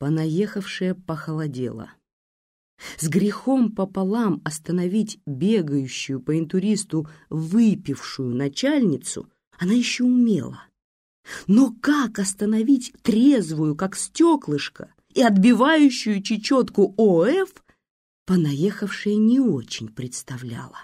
Понаехавшая похолодела. С грехом пополам остановить бегающую по интуристу выпившую начальницу она еще умела. Но как остановить трезвую, как стеклышко, и отбивающую чечетку ОФ, понаехавшая не очень представляла.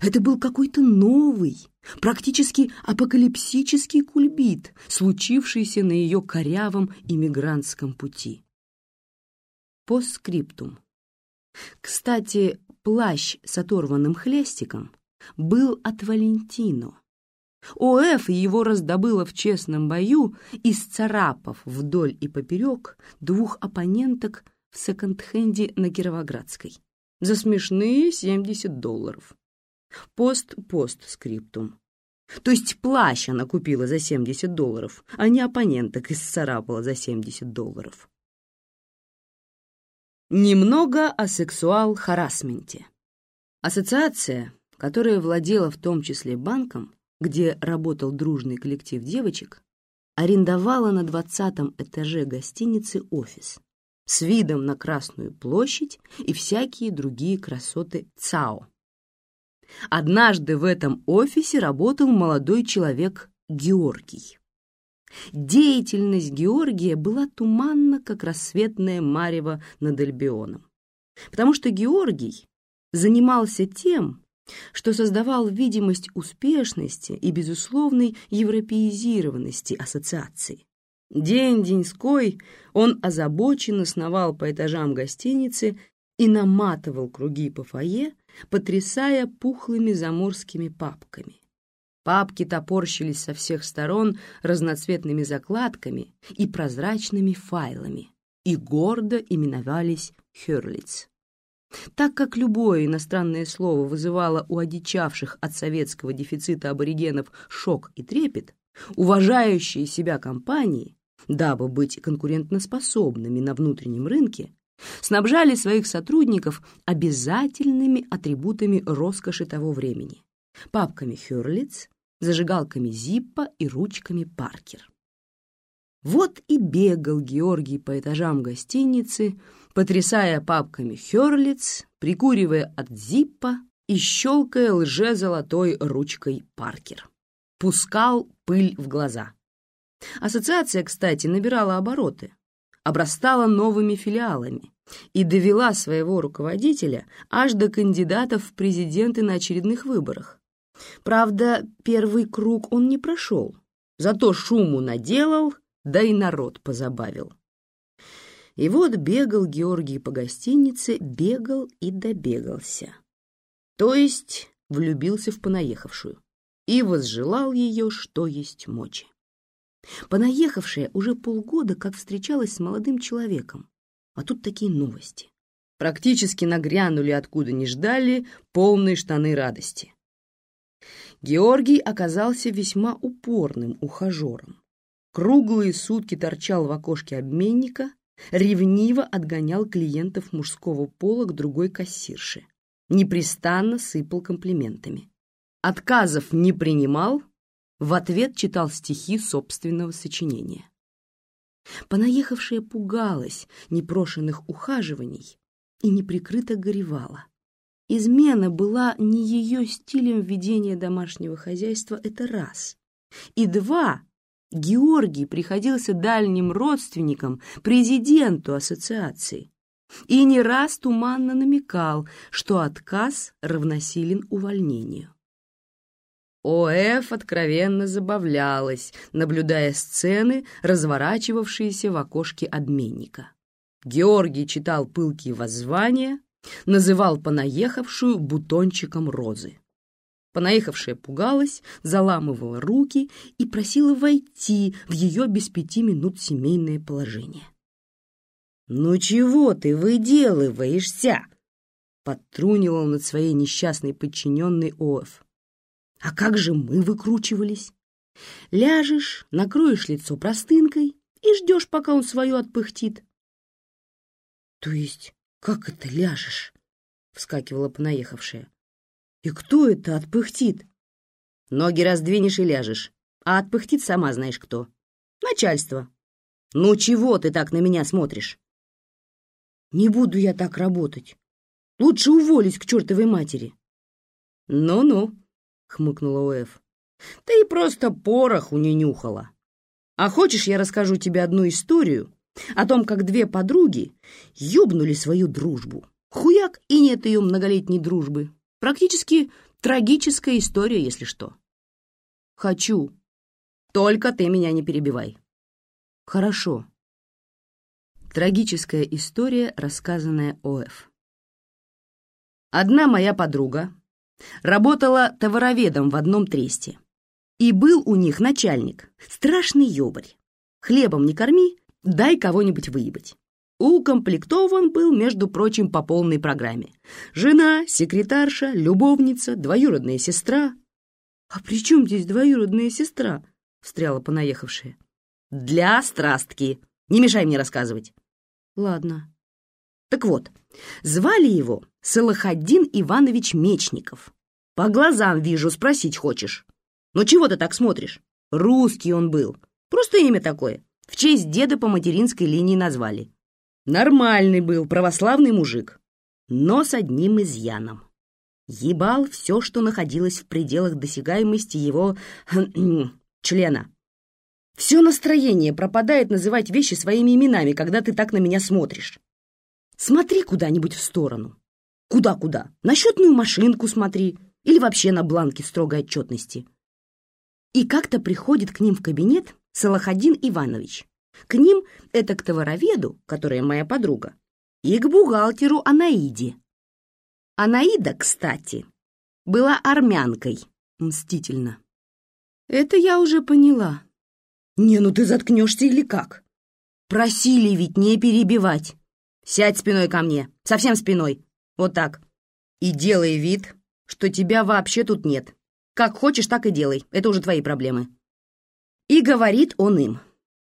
Это был какой-то новый, практически апокалипсический кульбит, случившийся на ее корявом иммигрантском пути. Постскриптум. Кстати, плащ с оторванным хлестиком был от Валентино. ОФ его раздобыла в честном бою, исцарапав вдоль и поперек двух оппоненток в секонд-хенде на Кировоградской за смешные 70 долларов. Пост-пост-скриптум. То есть плащ она купила за 70 долларов, а не оппоненток исцарапала за 70 долларов. Немного о сексуал-харасменте. Ассоциация, которая владела в том числе банком, где работал дружный коллектив девочек, арендовала на двадцатом этаже гостиницы офис с видом на Красную площадь и всякие другие красоты ЦАО. Однажды в этом офисе работал молодой человек Георгий. Деятельность Георгия была туманна, как рассветное марево над Альбионом, потому что Георгий занимался тем, что создавал видимость успешности и безусловной европеизированности ассоциации. День-деньской он озабоченно сновал по этажам гостиницы и наматывал круги по фойе, потрясая пухлыми заморскими папками. Папки топорщились со всех сторон разноцветными закладками и прозрачными файлами и гордо именовались «Хёрлиц». Так как любое иностранное слово вызывало у одичавших от советского дефицита аборигенов шок и трепет, уважающие себя компании, дабы быть конкурентоспособными на внутреннем рынке, снабжали своих сотрудников обязательными атрибутами роскоши того времени – папками Хёрлиц, зажигалками Зиппа и ручками Паркер. Вот и бегал Георгий по этажам гостиницы, потрясая папками Хёрлиц, прикуривая от Зиппа и щелкая лже-золотой ручкой Паркер. Пускал пыль в глаза. Ассоциация, кстати, набирала обороты, обрастала новыми филиалами и довела своего руководителя аж до кандидатов в президенты на очередных выборах. Правда, первый круг он не прошел, зато шуму наделал, да и народ позабавил. И вот бегал Георгий по гостинице, бегал и добегался. То есть влюбился в понаехавшую и возжелал ее, что есть мочи. Понаехавшая уже полгода как встречалась с молодым человеком, а тут такие новости. Практически нагрянули, откуда не ждали, полные штаны радости. Георгий оказался весьма упорным ухажером. Круглые сутки торчал в окошке обменника, ревниво отгонял клиентов мужского пола к другой кассирше, непрестанно сыпал комплиментами. Отказов не принимал, в ответ читал стихи собственного сочинения. Понаехавшая пугалась непрошенных ухаживаний и неприкрыто горевала. Измена была не ее стилем ведения домашнего хозяйства, это раз. И два, Георгий приходился дальним родственником президенту ассоциации и не раз туманно намекал, что отказ равносилен увольнению. ОФ откровенно забавлялась, наблюдая сцены, разворачивавшиеся в окошке обменника. Георгий читал пылкие воззвания, называл понаехавшую бутончиком розы. Понаехавшая пугалась, заламывала руки и просила войти в ее без пяти минут семейное положение. «Ну чего ты выделываешься?» — подтрунивал над своей несчастной подчиненной Оф. «А как же мы выкручивались? Ляжешь, накроешь лицо простынкой и ждешь, пока он свое отпыхтит». «То есть как это ляжешь?» — вскакивала понаехавшая. И кто это отпыхтит? Ноги раздвинешь и ляжешь. А отпыхтит сама знаешь кто. Начальство. «Ну чего ты так на меня смотришь?» «Не буду я так работать. Лучше уволюсь к чертовой матери». «Ну-ну», — хмыкнула Уэф. «Ты просто пороху не нюхала. А хочешь, я расскажу тебе одну историю о том, как две подруги ёбнули свою дружбу? Хуяк и нет ее многолетней дружбы. Практически трагическая история, если что». «Хочу. Только ты меня не перебивай». «Хорошо», Трагическая история, рассказанная ОФ. Одна моя подруга работала товароведом в одном тресте. И был у них начальник, страшный ёбарь. Хлебом не корми, дай кого-нибудь выебать. Укомплектован был, между прочим, по полной программе. Жена, секретарша, любовница, двоюродная сестра. «А при чем здесь двоюродная сестра?» — встряла понаехавшая. «Для страстки. Не мешай мне рассказывать». Ладно. Так вот, звали его Салахаддин Иванович Мечников. По глазам вижу, спросить хочешь. Ну чего ты так смотришь? Русский он был. Просто имя такое. В честь деда по материнской линии назвали. Нормальный был, православный мужик. Но с одним изъяном. Ебал все, что находилось в пределах досягаемости его члена. Все настроение пропадает называть вещи своими именами, когда ты так на меня смотришь. Смотри куда-нибудь в сторону. Куда-куда? На счетную машинку смотри. Или вообще на бланке строгой отчетности. И как-то приходит к ним в кабинет Салахадин Иванович. К ним это к товароведу, которая моя подруга, и к бухгалтеру Анаиде. Анаида, кстати, была армянкой. Мстительно. Это я уже поняла. «Не, ну ты заткнешься или как?» «Просили ведь не перебивать. Сядь спиной ко мне, совсем спиной. Вот так. И делай вид, что тебя вообще тут нет. Как хочешь, так и делай. Это уже твои проблемы». И говорит он им.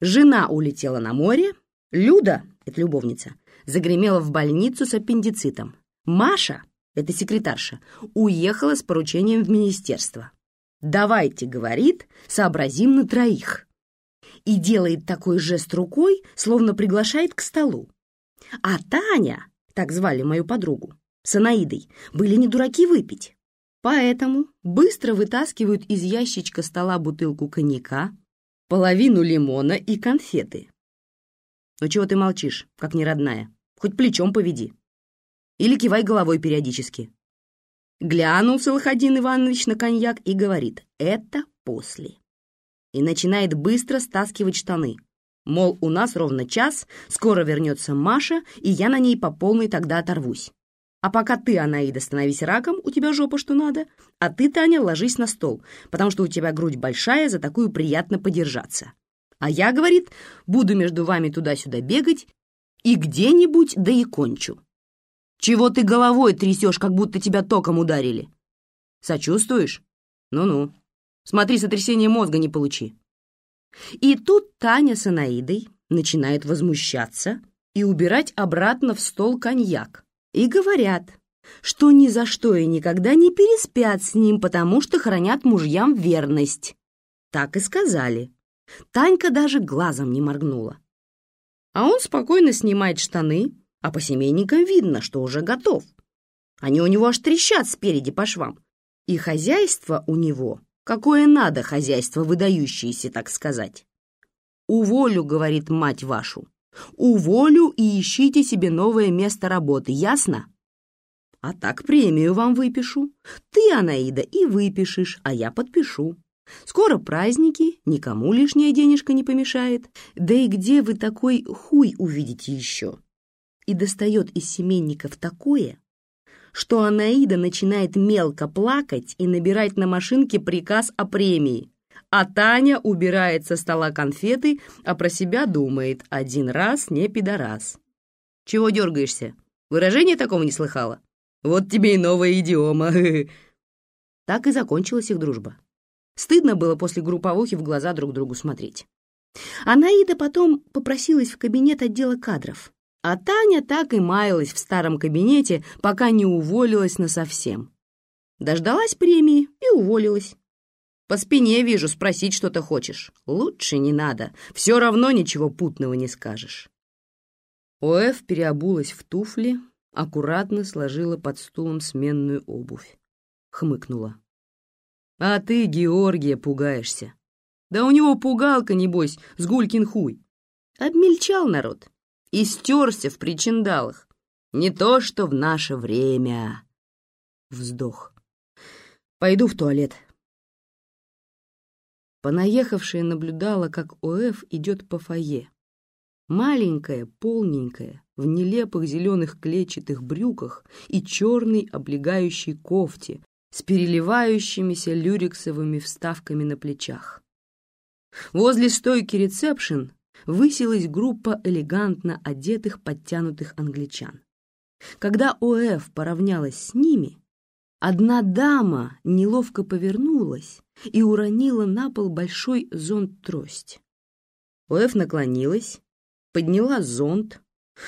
Жена улетела на море, Люда, это любовница, загремела в больницу с аппендицитом. Маша, это секретарша, уехала с поручением в министерство. «Давайте, — говорит, — сообразим на троих» и делает такой жест рукой, словно приглашает к столу. А Таня, так звали мою подругу, с Анаидой, были не дураки выпить. Поэтому быстро вытаскивают из ящичка стола бутылку коньяка, половину лимона и конфеты. «Ну чего ты молчишь, как неродная? Хоть плечом поведи. Или кивай головой периодически». Глянул Салахадин Иванович на коньяк и говорит «это после» и начинает быстро стаскивать штаны. Мол, у нас ровно час, скоро вернется Маша, и я на ней по полной тогда оторвусь. А пока ты, Анаида, становись раком, у тебя жопа что надо, а ты, Таня, ложись на стол, потому что у тебя грудь большая, за такую приятно подержаться. А я, говорит, буду между вами туда-сюда бегать и где-нибудь да и кончу. Чего ты головой трясешь, как будто тебя током ударили? Сочувствуешь? Ну-ну. Смотри, сотрясение мозга не получи. И тут Таня с Анаидой начинает возмущаться и убирать обратно в стол коньяк. И говорят, что ни за что и никогда не переспят с ним, потому что хранят мужьям верность. Так и сказали. Танька даже глазом не моргнула. А он спокойно снимает штаны, а по семейникам видно, что уже готов. Они у него аж трещат спереди по швам. И хозяйство у него Какое надо хозяйство, выдающееся, так сказать. «Уволю», — говорит мать вашу. «Уволю и ищите себе новое место работы, ясно?» «А так премию вам выпишу. Ты, Анаида, и выпишешь, а я подпишу. Скоро праздники, никому лишняя денежка не помешает. Да и где вы такой хуй увидите еще?» И достает из семейников такое, что Анаида начинает мелко плакать и набирать на машинке приказ о премии. А Таня убирает со стола конфеты, а про себя думает «один раз не пидорас». Чего дергаешься? Выражения такого не слыхала? Вот тебе и новая идиома. Так и закончилась их дружба. Стыдно было после групповухи в глаза друг другу смотреть. Анаида потом попросилась в кабинет отдела кадров. А Таня так и маялась в старом кабинете, пока не уволилась насовсем. Дождалась премии и уволилась. По спине вижу, спросить что-то хочешь. Лучше не надо, все равно ничего путного не скажешь. Оэф переобулась в туфли, аккуратно сложила под стулом сменную обувь. Хмыкнула. «А ты, Георгия, пугаешься. Да у него пугалка, небось, с гулькин хуй. Обмельчал народ и стерся в причиндалах. Не то, что в наше время. Вздох. Пойду в туалет. Понаехавшая наблюдала, как ОФ идет по фойе. Маленькая, полненькая, в нелепых зеленых клетчатых брюках и черной облегающей кофте с переливающимися люрексовыми вставками на плечах. Возле стойки ресепшн высилась группа элегантно одетых подтянутых англичан. Когда ОФ поравнялась с ними, одна дама неловко повернулась и уронила на пол большой зонт-трость. ОФ наклонилась, подняла зонт,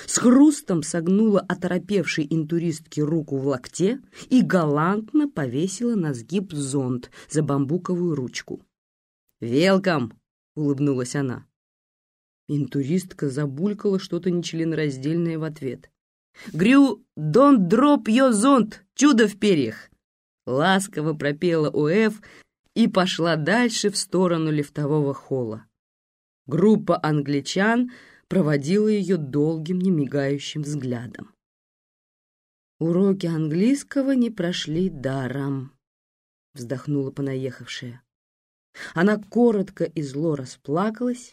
с хрустом согнула оторопевшей интуристке руку в локте и галантно повесила на сгиб зонт за бамбуковую ручку. «Велкам!» — улыбнулась она. Интуристка забулькала что-то нечленораздельное в ответ. «Грю, don't drop your зонт, чудо в перьях!» Ласково пропела УФ и пошла дальше в сторону лифтового холла. Группа англичан проводила ее долгим, немигающим взглядом. «Уроки английского не прошли даром», — вздохнула понаехавшая. Она коротко и зло расплакалась,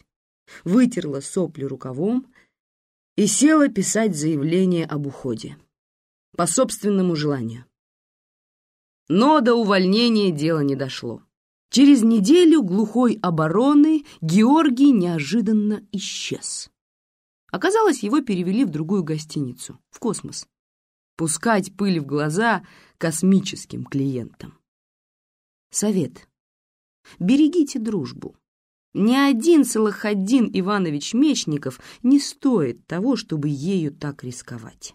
вытерла сопли рукавом и села писать заявление об уходе. По собственному желанию. Но до увольнения дело не дошло. Через неделю глухой обороны Георгий неожиданно исчез. Оказалось, его перевели в другую гостиницу, в космос. Пускать пыль в глаза космическим клиентам. Совет. Берегите дружбу. Ни один Салахаддин Иванович Мечников не стоит того, чтобы ею так рисковать.